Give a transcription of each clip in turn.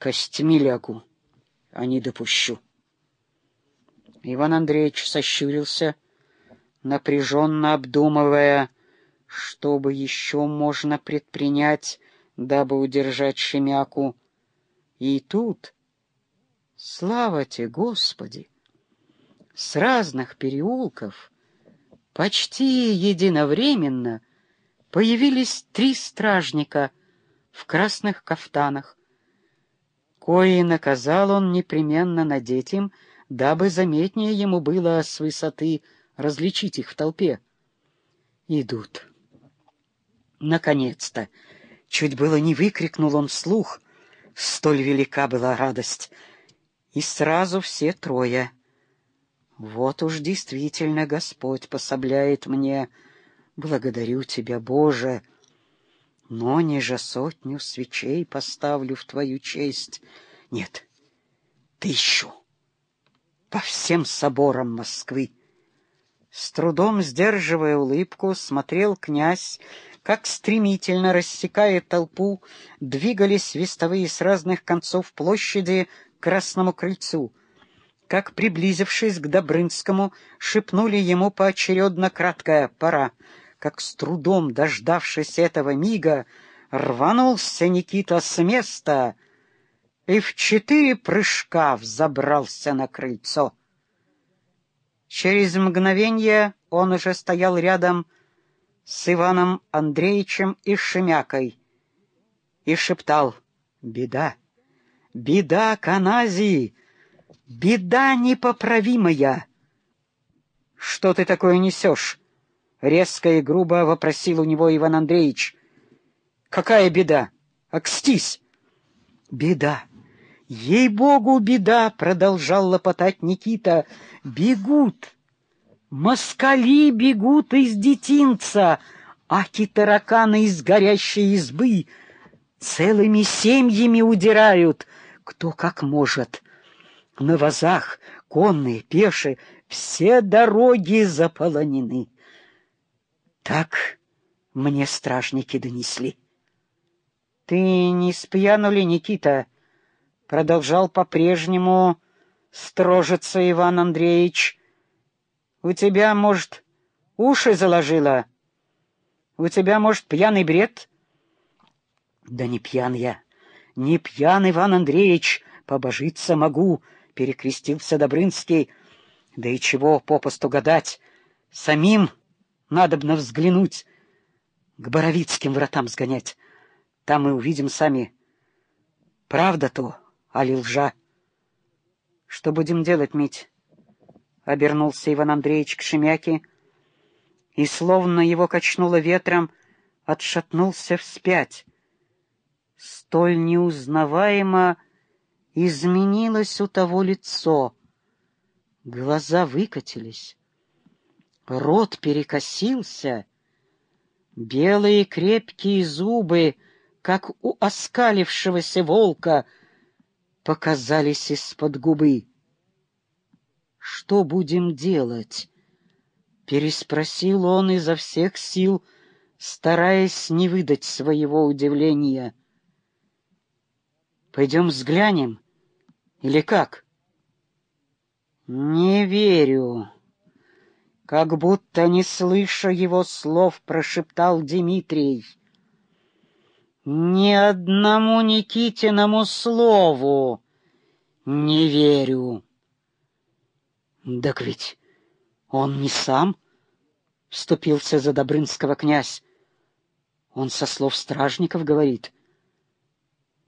костьми лягу, а не допущу. Иван Андреевич сощурился, напряженно обдумывая, что бы еще можно предпринять, дабы удержать Шемяку. И тут, слава тебе, Господи, с разных переулков почти единовременно появились три стражника в красных кафтанах, кои наказал он непременно надеть им, дабы заметнее ему было с высоты различить их в толпе. Идут. Наконец-то! Чуть было не выкрикнул он вслух. Столь велика была радость. И сразу все трое. Вот уж действительно Господь пособляет мне. Благодарю Тебя, Боже! Но не же сотню свечей поставлю в Твою честь. Нет, тысячу. По всем соборам Москвы. С трудом сдерживая улыбку, смотрел князь, как стремительно, рассекая толпу, двигались вестовые с разных концов площади к Красному крыльцу, как, приблизившись к Добрынскому, шепнули ему поочередно краткая «пора», как с трудом дождавшись этого мига, рванулся Никита с места и в четыре прыжка взобрался на крыльцо. Через мгновение он уже стоял рядом с Иваном Андреевичем и Шемякой и шептал «Беда! Беда, Каназии! Беда непоправимая!» «Что ты такое несешь?» — резко и грубо вопросил у него Иван Андреевич. «Какая беда? Окстись!» «Беда! Ей-богу, беда!» — продолжал лопотать Никита. «Бегут! Москали бегут из детинца, аки тараканы из горящей избы. Целыми семьями удирают, кто как может. На вазах, конные, пешие, все дороги заполонены. Так мне стражники донесли. — Ты не спьяну ли, Никита? — Продолжал по-прежнему строжиться Иван Андреевич. У тебя, может, уши заложило? У тебя, может, пьяный бред? Да не пьян я, не пьян, Иван Андреевич, побожиться могу, перекрестился Добрынский. Да и чего попусту гадать, самим надобно взглянуть, к Боровицким вратам сгонять. Там мы увидим сами, правда то али лжа. — Что будем делать, Мить? — обернулся Иван Андреевич к Шемяке, и, словно его качнуло ветром, отшатнулся вспять. Столь неузнаваемо изменилось у того лицо. Глаза выкатились, рот перекосился, белые крепкие зубы, как у оскалившегося волка — показались из-под губы. «Что будем делать?» — переспросил он изо всех сил, стараясь не выдать своего удивления. «Пойдем взглянем? Или как?» «Не верю». Как будто не слыша его слов, прошептал Дмитрий. Ни одному Никитиному слову не верю. Так ведь он не сам вступился за Добрынского князь. Он со слов стражников говорит.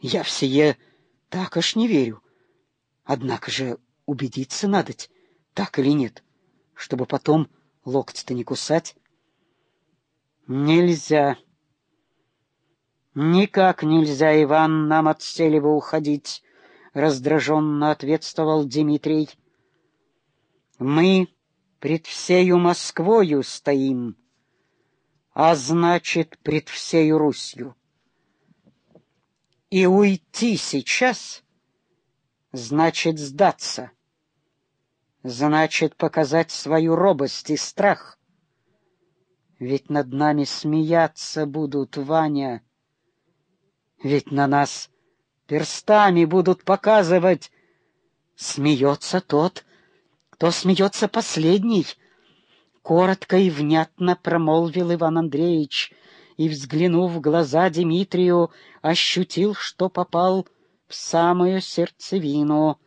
Я в сие так аж не верю. Однако же убедиться надо, так или нет, чтобы потом локти-то не кусать. Нельзя. «Никак нельзя, Иван, нам от Селева уходить», — раздраженно ответствовал Дмитрий. «Мы пред всею Москвою стоим, а значит, пред всею Русью. И уйти сейчас значит сдаться, значит показать свою робость и страх. Ведь над нами смеяться будут, Ваня» Ведь на нас перстами будут показывать. Смеется тот, кто смеется последний. Коротко и внятно промолвил Иван Андреевич, и, взглянув в глаза Дмитрию, ощутил, что попал в самую сердцевину.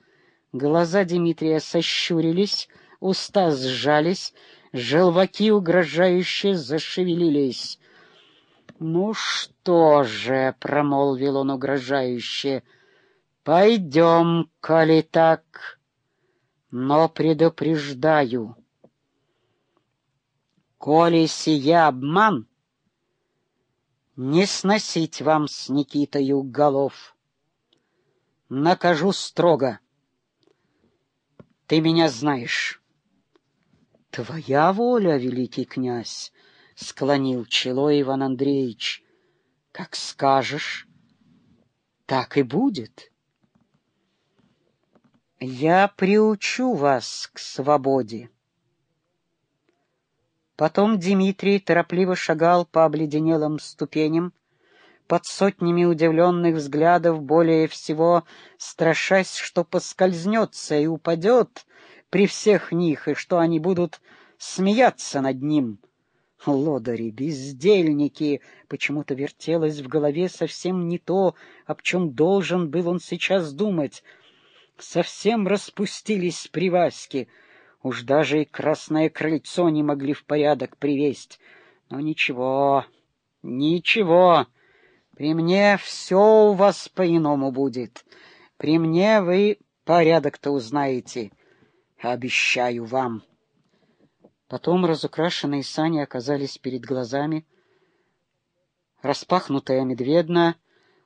Глаза Дмитрия сощурились, уста сжались, желваки угрожающе зашевелились. «Ну что же», — промолвил он угрожающе, — «пойдем, коли так, но предупреждаю. Коли сия обман, не сносить вам с Никитою голов. Накажу строго. Ты меня знаешь». «Твоя воля, великий князь!» — склонил чело Иван Андреевич. — Как скажешь, так и будет. Я приучу вас к свободе. Потом Дмитрий торопливо шагал по обледенелым ступеням, под сотнями удивленных взглядов, более всего страшась, что поскользнется и упадет при всех них, и что они будут смеяться над ним — Лодыри, бездельники! Почему-то вертелось в голове совсем не то, об чем должен был он сейчас думать. Совсем распустились приваски. Уж даже и красное крыльцо не могли в порядок привесть. Но ничего, ничего. При мне все у вас по-иному будет. При мне вы порядок-то узнаете. Обещаю вам. Потом разукрашенные сани оказались перед глазами. Распахнутая медведна,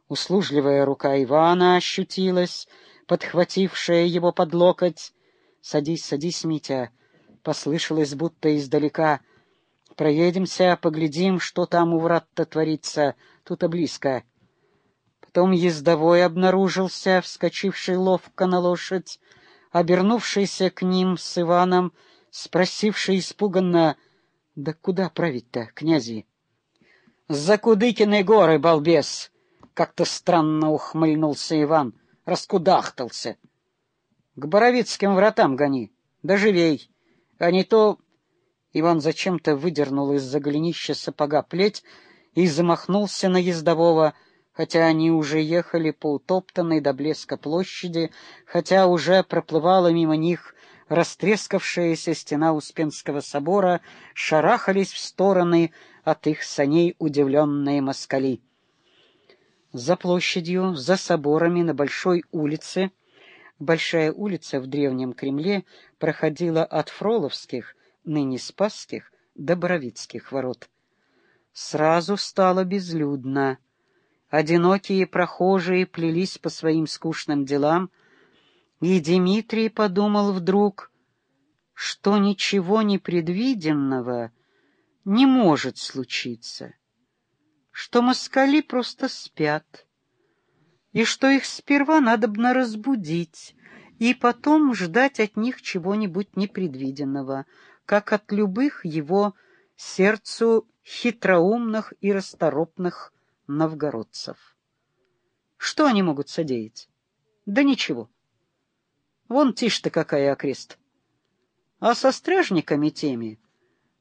услужливая рука Ивана ощутилась, подхватившая его под локоть. «Садись, садись, Митя!» — послышалось будто издалека. «Проедемся, поглядим, что там у врат-то творится, тут-то близко». Потом ездовой обнаружился, вскочивший ловко на лошадь, обернувшийся к ним с Иваном — спросивший испуганно, «Да куда править-то, князи?» «За Кудыкиной горы, балбес!» — как-то странно ухмыльнулся Иван, раскудахтался. «К Боровицким вратам гони, да живей, а не то...» Иван зачем-то выдернул из-за голенища сапога плеть и замахнулся на ездового, хотя они уже ехали по утоптанной до блеска площади, хотя уже проплывала мимо них растрескавшаяся стена Успенского собора, шарахались в стороны от их саней удивленные москали. За площадью, за соборами на Большой улице, Большая улица в Древнем Кремле проходила от Фроловских, ныне Спасских, до Боровицких ворот. Сразу стало безлюдно. Одинокие прохожие плелись по своим скучным делам, и Дмитрий подумал вдруг, что ничего непредвиденного не может случиться, что москали просто спят, и что их сперва надобно разбудить, и потом ждать от них чего-нибудь непредвиденного, как от любых его сердцу хитроумных и расторопных новгородцев. Что они могут содеять? Да ничего. Вон тишь-то какая окрест. А со стражниками теми,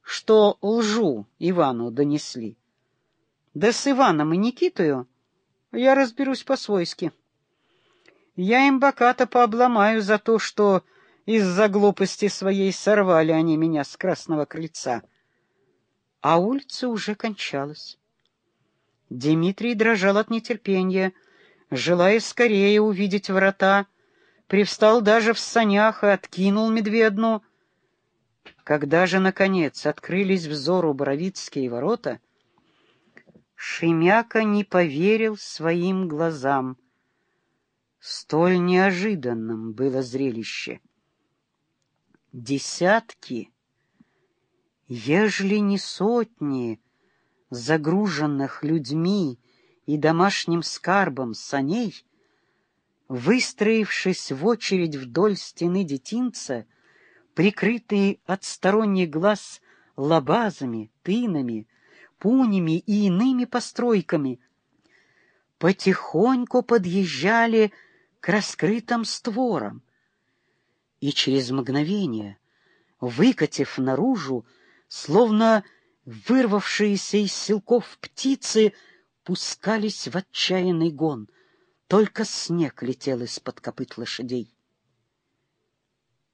что лжу Ивану донесли, да с Иваном и Никитою я разберусь по-свойски. Я им бока-то пообломаю за то, что из-за глупости своей сорвали они меня с красного крыльца. А улица уже кончалась. Дмитрий дрожал от нетерпения, желая скорее увидеть врата, привстал даже в санях и откинул медведну. Когда же, наконец, открылись взору Боровицкие ворота, Шемяка не поверил своим глазам. Столь неожиданным было зрелище. Десятки, ежели не сотни, загруженных людьми и домашним скарбом саней выстроившись в очередь вдоль стены детинца, прикрытые от сторонних глаз лабазами, тынами, пунями и иными постройками, потихоньку подъезжали к раскрытым створам, и через мгновение, выкатив наружу, словно вырвавшиеся из силков птицы, пускались в отчаянный гон. Только снег летел из-под копыт лошадей.